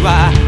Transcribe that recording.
vai.